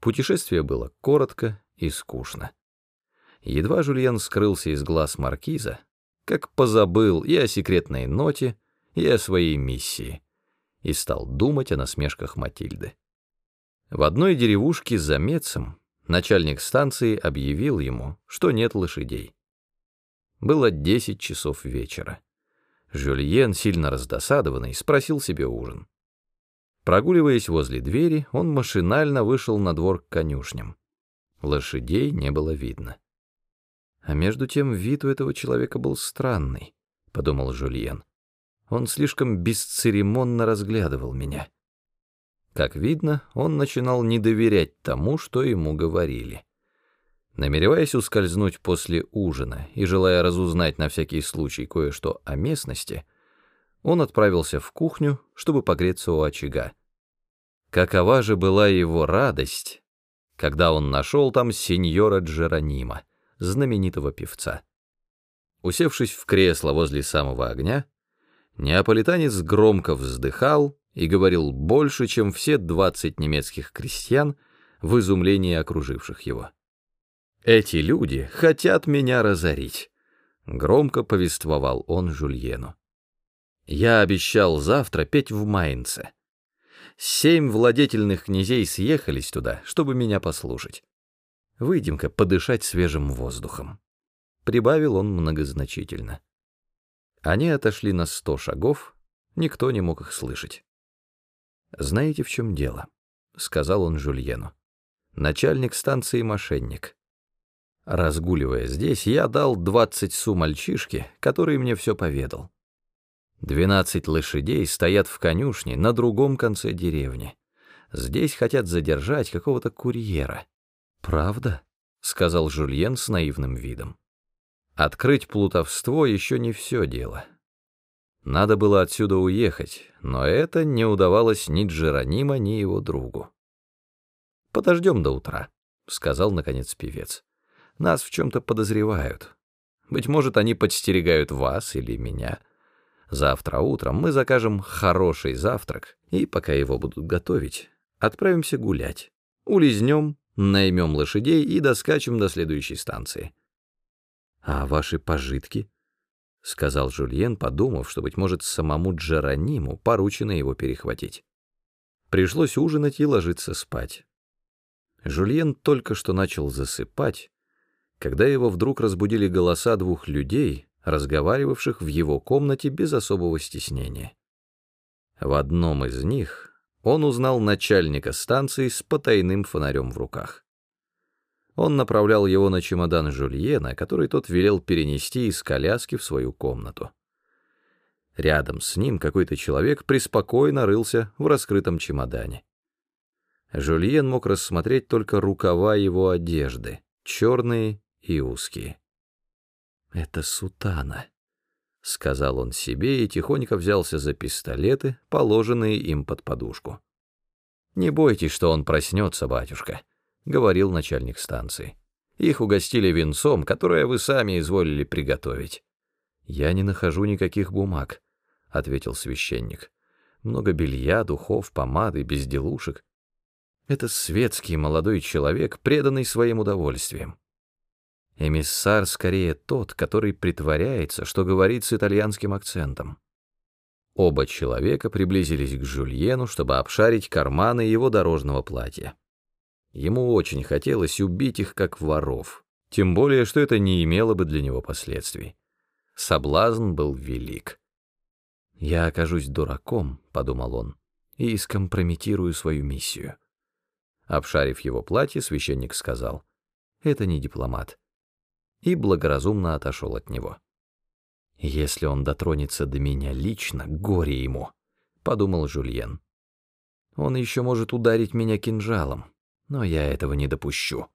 Путешествие было коротко и скучно. Едва Жульен скрылся из глаз маркиза, как позабыл и о секретной ноте, и о своей миссии, и стал думать о насмешках Матильды. В одной деревушке за Мецем начальник станции объявил ему, что нет лошадей. Было десять часов вечера. Жюльен, сильно раздосадованный, спросил себе ужин. Прогуливаясь возле двери, он машинально вышел на двор к конюшням. Лошадей не было видно. А между тем вид у этого человека был странный, — подумал Жюльен. Он слишком бесцеремонно разглядывал меня. Как видно, он начинал не доверять тому, что ему говорили. Намереваясь ускользнуть после ужина и желая разузнать на всякий случай кое-что о местности, он отправился в кухню, чтобы погреться у очага. Какова же была его радость, когда он нашел там сеньора Джеронима, знаменитого певца. Усевшись в кресло возле самого огня, неаполитанец громко вздыхал и говорил больше, чем все двадцать немецких крестьян в изумлении окруживших его. «Эти люди хотят меня разорить», — громко повествовал он Жульену. «Я обещал завтра петь в Майнце. Семь владетельных князей съехались туда, чтобы меня послушать. Выйдем-ка подышать свежим воздухом. Прибавил он многозначительно. Они отошли на сто шагов, никто не мог их слышать. «Знаете, в чем дело?» — сказал он Жульену. «Начальник станции мошенник. Разгуливая здесь, я дал двадцать су мальчишке, который мне все поведал. Двенадцать лошадей стоят в конюшне на другом конце деревни. Здесь хотят задержать какого-то курьера. «Правда?» — сказал Жульен с наивным видом. Открыть плутовство еще не все дело. Надо было отсюда уехать, но это не удавалось ни Джеронима, ни его другу. «Подождем до утра», — сказал, наконец, певец. «Нас в чем-то подозревают. Быть может, они подстерегают вас или меня». Завтра утром мы закажем хороший завтрак, и пока его будут готовить, отправимся гулять. Улизнем, наймем лошадей и доскачем до следующей станции. — А ваши пожитки? — сказал Жульен, подумав, что, быть может, самому Джерониму поручено его перехватить. Пришлось ужинать и ложиться спать. Жульен только что начал засыпать, когда его вдруг разбудили голоса двух людей — разговаривавших в его комнате без особого стеснения. В одном из них он узнал начальника станции с потайным фонарем в руках. Он направлял его на чемодан Жульена, который тот велел перенести из коляски в свою комнату. Рядом с ним какой-то человек преспокойно рылся в раскрытом чемодане. Жульен мог рассмотреть только рукава его одежды, черные и узкие. «Это сутана», — сказал он себе и тихонько взялся за пистолеты, положенные им под подушку. «Не бойтесь, что он проснется, батюшка», — говорил начальник станции. «Их угостили венцом, которое вы сами изволили приготовить». «Я не нахожу никаких бумаг», — ответил священник. «Много белья, духов, помады, безделушек. Это светский молодой человек, преданный своим удовольствиям. Эмиссар скорее тот, который притворяется, что говорит с итальянским акцентом. Оба человека приблизились к Жульену, чтобы обшарить карманы его дорожного платья. Ему очень хотелось убить их как воров, тем более, что это не имело бы для него последствий. Соблазн был велик. «Я окажусь дураком», — подумал он, — «и скомпрометирую свою миссию». Обшарив его платье, священник сказал, «Это не дипломат и благоразумно отошел от него. «Если он дотронется до меня лично, горе ему», — подумал Жульен. «Он еще может ударить меня кинжалом, но я этого не допущу».